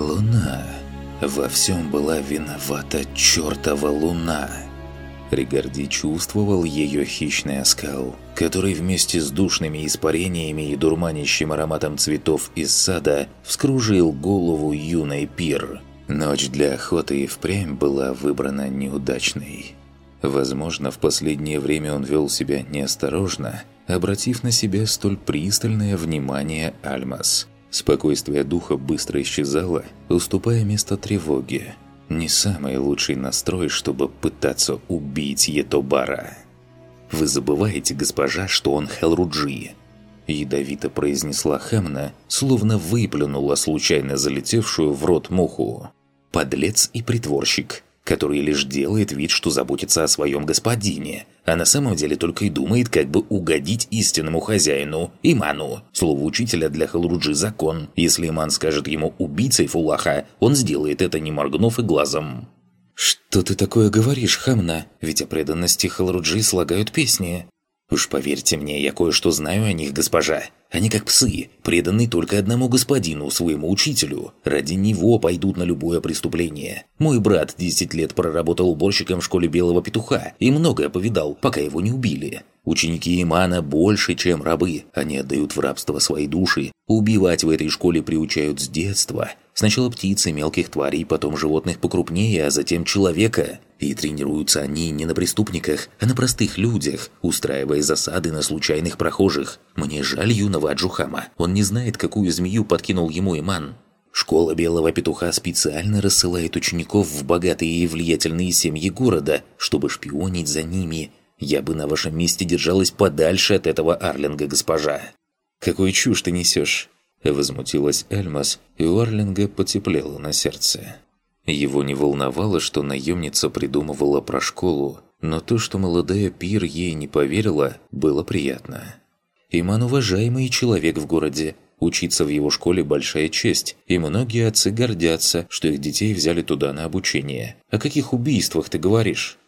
Луна. Во всем была виновата чертова луна. Ригарди чувствовал ее хищный оскал, который вместе с душными испарениями и дурманящим ароматом цветов из сада вскружил голову юной пир. Ночь для охоты и впрямь была выбрана неудачной. Возможно, в последнее время он вел себя неосторожно, обратив на себя столь пристальное внимание Альмас. Спокойствие духа быстро исчезало, уступая место тревоге. Не самый лучший настрой, чтобы пытаться убить Етобара. «Вы забываете, госпожа, что он Хелруджи?» Ядовито произнесла Хемна, словно выплюнула случайно залетевшую в рот муху. «Подлец и притворщик который лишь делает вид, что заботится о своем господине, а на самом деле только и думает, как бы угодить истинному хозяину, Иману. Слово учителя для Халруджи закон. Если Иман скажет ему убийцей Фулаха, он сделает это, не моргнув и глазом. «Что ты такое говоришь, Хамна? Ведь о преданности Халруджи слагают песни». «Уж поверьте мне, я кое-что знаю о них, госпожа. Они как псы, преданные только одному господину, своему учителю. Ради него пойдут на любое преступление. Мой брат 10 лет проработал уборщиком в школе Белого Петуха и многое повидал, пока его не убили. Ученики Имана больше, чем рабы. Они отдают в рабство свои души. Убивать в этой школе приучают с детства. Сначала птицы, мелких тварей, потом животных покрупнее, а затем человека. И тренируются они не на преступниках, а на простых людях, устраивая засады на случайных прохожих. Мне жаль юного Аджухама. Он не знает, какую змею подкинул ему Иман. Школа Белого Петуха специально рассылает учеников в богатые и влиятельные семьи города, чтобы шпионить за ними. Я бы на вашем месте держалась подальше от этого Арлинга, госпожа. «Какую чушь ты несешь?» Возмутилась Эльмас, и у Арлинга потеплело на сердце. Его не волновало, что наемница придумывала про школу, но то, что молодая пир ей не поверила, было приятно. Иман уважаемый человек в городе, учиться в его школе большая честь, и многие отцы гордятся, что их детей взяли туда на обучение. О каких убийствах ты говоришь?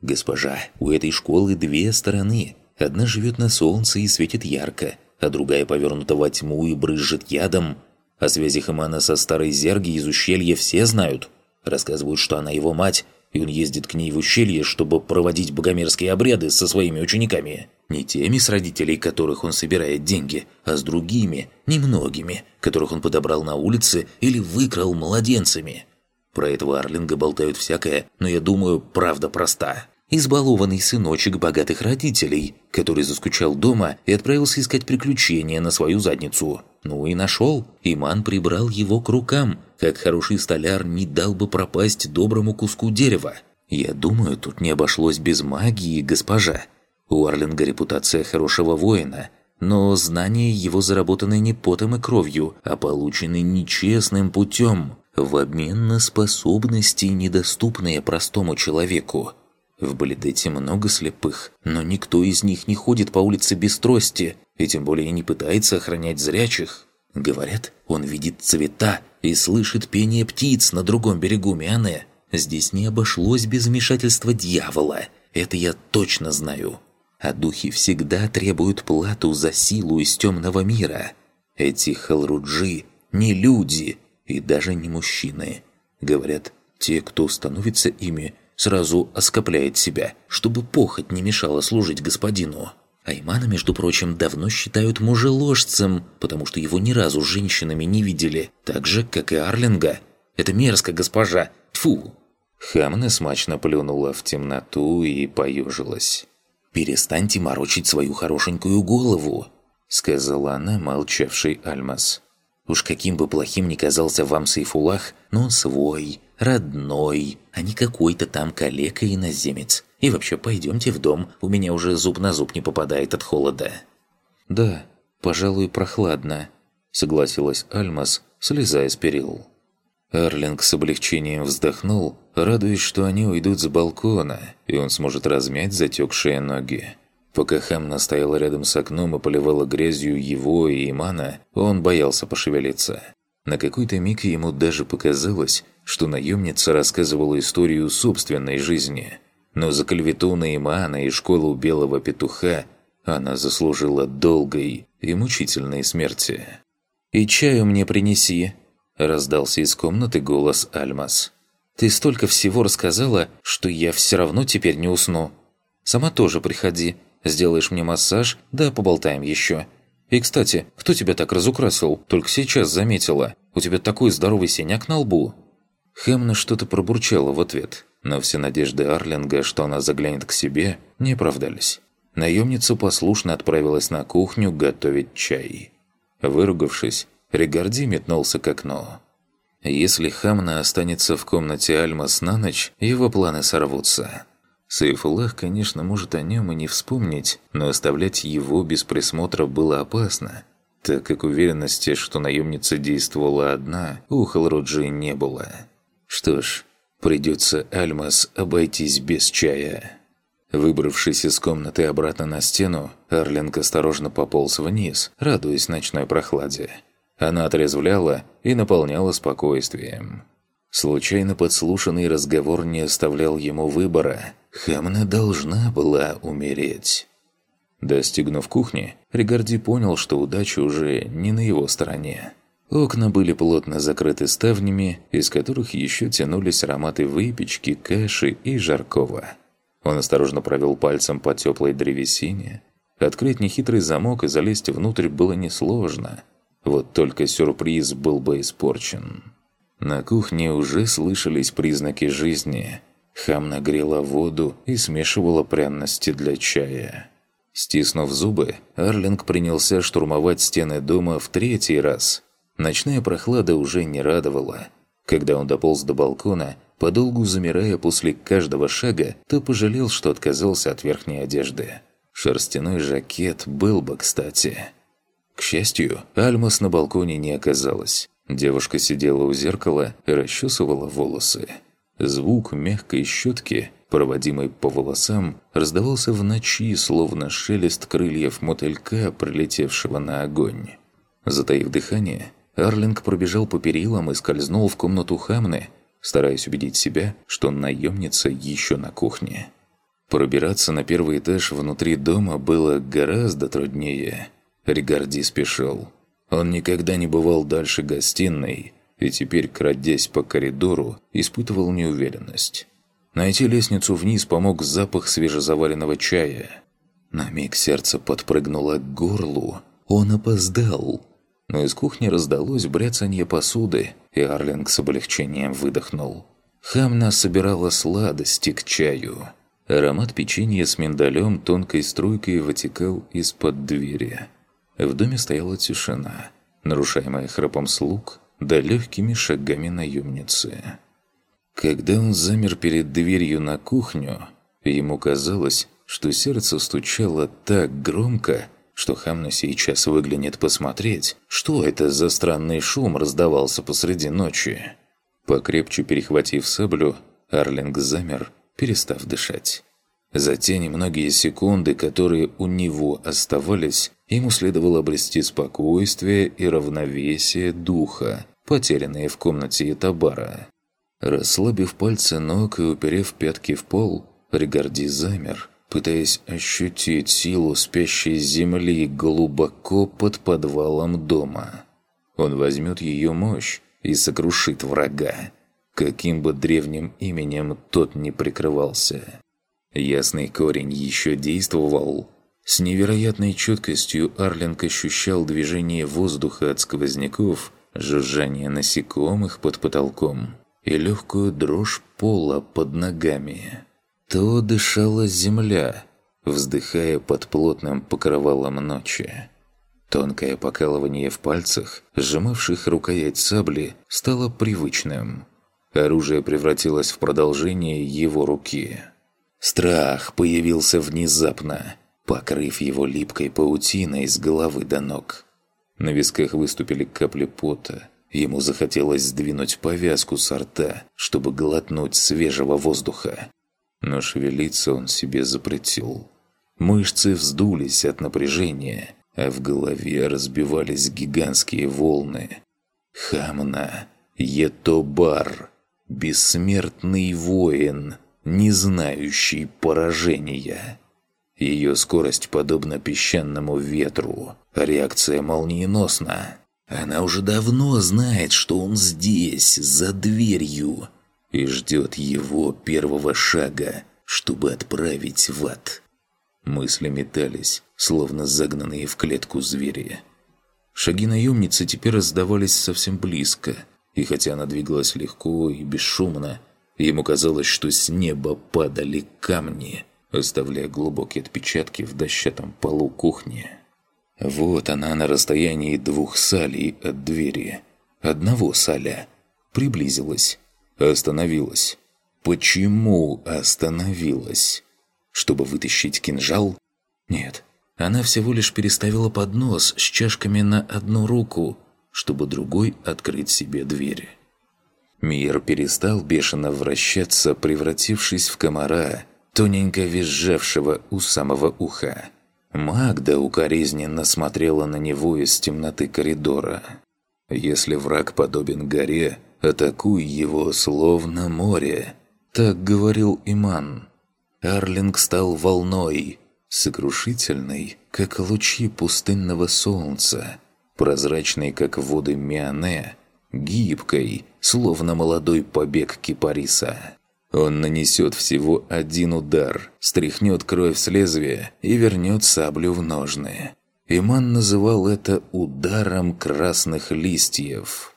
Госпожа, у этой школы две стороны. Одна живет на солнце и светит ярко, а другая повернута во тьму и брызжет ядом. О связях Имана со старой Зерги из ущелья все знают – Рассказывают, что она его мать, и он ездит к ней в ущелье, чтобы проводить богомерзкие обряды со своими учениками. Не теми с родителей, которых он собирает деньги, а с другими, немногими, которых он подобрал на улице или выкрал младенцами. Про этого Арлинга болтают всякое, но я думаю, правда проста избалованный сыночек богатых родителей, который заскучал дома и отправился искать приключения на свою задницу. Ну и нашел. Иман прибрал его к рукам, как хороший столяр не дал бы пропасть доброму куску дерева. Я думаю, тут не обошлось без магии, госпожа. У Арлинга репутация хорошего воина, но знания его заработаны не потом и кровью, а получены нечестным путем, в обмен на способности, недоступные простому человеку. В Балидете много слепых, но никто из них не ходит по улице без трости, и тем более не пытается охранять зрячих. Говорят, он видит цвета и слышит пение птиц на другом берегу Миане. Здесь не обошлось без вмешательства дьявола, это я точно знаю. А духи всегда требуют плату за силу из темного мира. Эти халруджи не люди и даже не мужчины. Говорят, те, кто становится ими, сразу оскопляет себя, чтобы похоть не мешала служить господину. Аймана, между прочим, давно считают мужеложцем, потому что его ни разу женщинами не видели, так же, как и Арлинга. Это мерзко, госпожа. Тфу. Хамна смачно плюнула в темноту и поежилась. «Перестаньте морочить свою хорошенькую голову», — сказала она, молчавший Альмас. «Уж каким бы плохим ни казался вам Сейфулах, но он свой, родной, а не какой-то там калека-иноземец. И вообще, пойдемте в дом, у меня уже зуб на зуб не попадает от холода». «Да, пожалуй, прохладно», — согласилась Альмас, слезая с перил. Арлинг с облегчением вздохнул, радуясь, что они уйдут с балкона, и он сможет размять затекшие ноги. Пока Хамна стояла рядом с окном и поливала грязью его и Имана, он боялся пошевелиться. На какой-то миг ему даже показалось, что наемница рассказывала историю собственной жизни. Но за клевету на Имана и школу Белого Петуха она заслужила долгой и мучительной смерти. «И чаю мне принеси!» раздался из комнаты голос Альмас. «Ты столько всего рассказала, что я все равно теперь не усну. Сама тоже приходи, сделаешь мне массаж, да поболтаем еще. И, кстати, кто тебя так разукрасил? Только сейчас заметила. У тебя такой здоровый синяк на лбу». Хэмна что-то пробурчала в ответ, но все надежды Арлинга, что она заглянет к себе, не оправдались. Наемница послушно отправилась на кухню готовить чай. Выругавшись, Регарди метнулся к окну. Если Хамна останется в комнате Альмас на ночь, его планы сорвутся. Сейфулах, конечно, может о нем и не вспомнить, но оставлять его без присмотра было опасно, так как уверенности, что наемница действовала одна, у Халруджи не было. Что ж, придется Альмас обойтись без чая. Выбравшись из комнаты обратно на стену, Арлинг осторожно пополз вниз, радуясь ночной прохладе. Она отрезвляла и наполняла спокойствием. Случайно подслушанный разговор не оставлял ему выбора. Хамна должна была умереть. Достигнув кухни, Ригарди понял, что удача уже не на его стороне. Окна были плотно закрыты ставнями, из которых еще тянулись ароматы выпечки, каши и жаркого. Он осторожно провел пальцем по теплой древесине. Открыть нехитрый замок и залезть внутрь было несложно. Вот только сюрприз был бы испорчен. На кухне уже слышались признаки жизни. Хам нагрела воду и смешивала пряности для чая. Стиснув зубы, Арлинг принялся штурмовать стены дома в третий раз. Ночная прохлада уже не радовала. Когда он дополз до балкона, подолгу замирая после каждого шага, то пожалел, что отказался от верхней одежды. Шерстяной жакет был бы кстати. К счастью, Альмас на балконе не оказалась. Девушка сидела у зеркала и расчесывала волосы. Звук мягкой щетки, проводимой по волосам, раздавался в ночи, словно шелест крыльев мотылька, прилетевшего на огонь. Затаив дыхание, Арлинг пробежал по перилам и скользнул в комнату Хамны, стараясь убедить себя, что наемница еще на кухне. Пробираться на первый этаж внутри дома было гораздо труднее. Ригарди спешил. Он никогда не бывал дальше гостиной, и теперь, крадясь по коридору, испытывал неуверенность. Найти лестницу вниз помог запах свежезаваренного чая. На миг сердце подпрыгнуло к горлу. Он опоздал но из кухни раздалось бряцанье посуды, и Арлинг с облегчением выдохнул. Хамна собирала сладости к чаю. Аромат печенья с миндалем тонкой струйкой вытекал из-под двери. В доме стояла тишина, нарушаемая храпом слуг да легкими шагами наемницы. Когда он замер перед дверью на кухню, ему казалось, что сердце стучало так громко, что Хамна сейчас выглянет посмотреть, что это за странный шум раздавался посреди ночи. Покрепче перехватив саблю, Арлинг замер, перестав дышать. За те немногие секунды, которые у него оставались, ему следовало обрести спокойствие и равновесие духа, потерянные в комнате Итабара. Расслабив пальцы ног и уперев пятки в пол, Ригарди замер, пытаясь ощутить силу спящей земли глубоко под подвалом дома. Он возьмет ее мощь и сокрушит врага, каким бы древним именем тот не прикрывался. Ясный корень еще действовал. С невероятной четкостью Арлинг ощущал движение воздуха от сквозняков, жужжание насекомых под потолком и легкую дрожь пола под ногами то дышала земля, вздыхая под плотным покрывалом ночи. Тонкое покалывание в пальцах, сжимавших рукоять сабли, стало привычным. Оружие превратилось в продолжение его руки. Страх появился внезапно, покрыв его липкой паутиной с головы до ног. На висках выступили капли пота. Ему захотелось сдвинуть повязку с рта, чтобы глотнуть свежего воздуха но шевелиться он себе запретил. Мышцы вздулись от напряжения, а в голове разбивались гигантские волны. Хамна, Етобар, бессмертный воин, не знающий поражения. Ее скорость подобна песчаному ветру, реакция молниеносна. Она уже давно знает, что он здесь, за дверью, и ждет его первого шага, чтобы отправить в ад. Мысли метались, словно загнанные в клетку звери. Шаги наемницы теперь раздавались совсем близко, и хотя она двигалась легко и бесшумно, ему казалось, что с неба падали камни, оставляя глубокие отпечатки в дощатом полу кухни. Вот она на расстоянии двух салей от двери. Одного саля. Приблизилась. Остановилась. Почему остановилась? Чтобы вытащить кинжал? Нет. Она всего лишь переставила поднос с чашками на одну руку, чтобы другой открыть себе двери. Мир перестал бешено вращаться, превратившись в комара, тоненько визжавшего у самого уха. Магда укоризненно смотрела на него из темноты коридора. «Если враг подобен горе, атакуй его словно море», — так говорил Иман. Арлинг стал волной, сокрушительной, как лучи пустынного солнца, прозрачной, как воды Миане, гибкой, словно молодой побег кипариса. Он нанесет всего один удар, стряхнет кровь с лезвия и вернет саблю в ножны. Иман называл это «ударом красных листьев».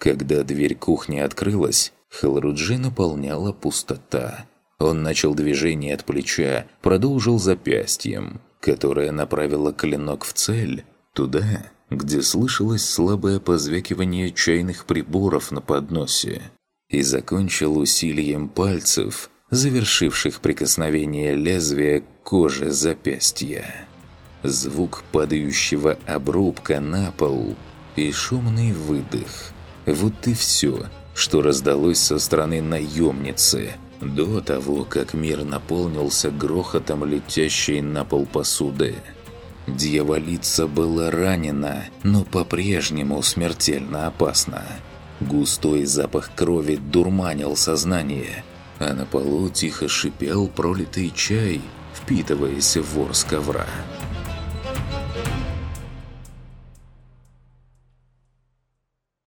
Когда дверь кухни открылась, Халруджи наполняла пустота. Он начал движение от плеча, продолжил запястьем, которое направило клинок в цель, туда, где слышалось слабое позвякивание чайных приборов на подносе и закончил усилием пальцев, завершивших прикосновение лезвия к коже запястья. Звук падающего обрубка на пол и шумный выдох. Вот и все, что раздалось со стороны наемницы, до того, как мир наполнился грохотом летящей на пол посуды. Дьяволица была ранена, но по-прежнему смертельно опасна. Густой запах крови дурманил сознание, а на полу тихо шипел пролитый чай, впитываясь в ворс ковра.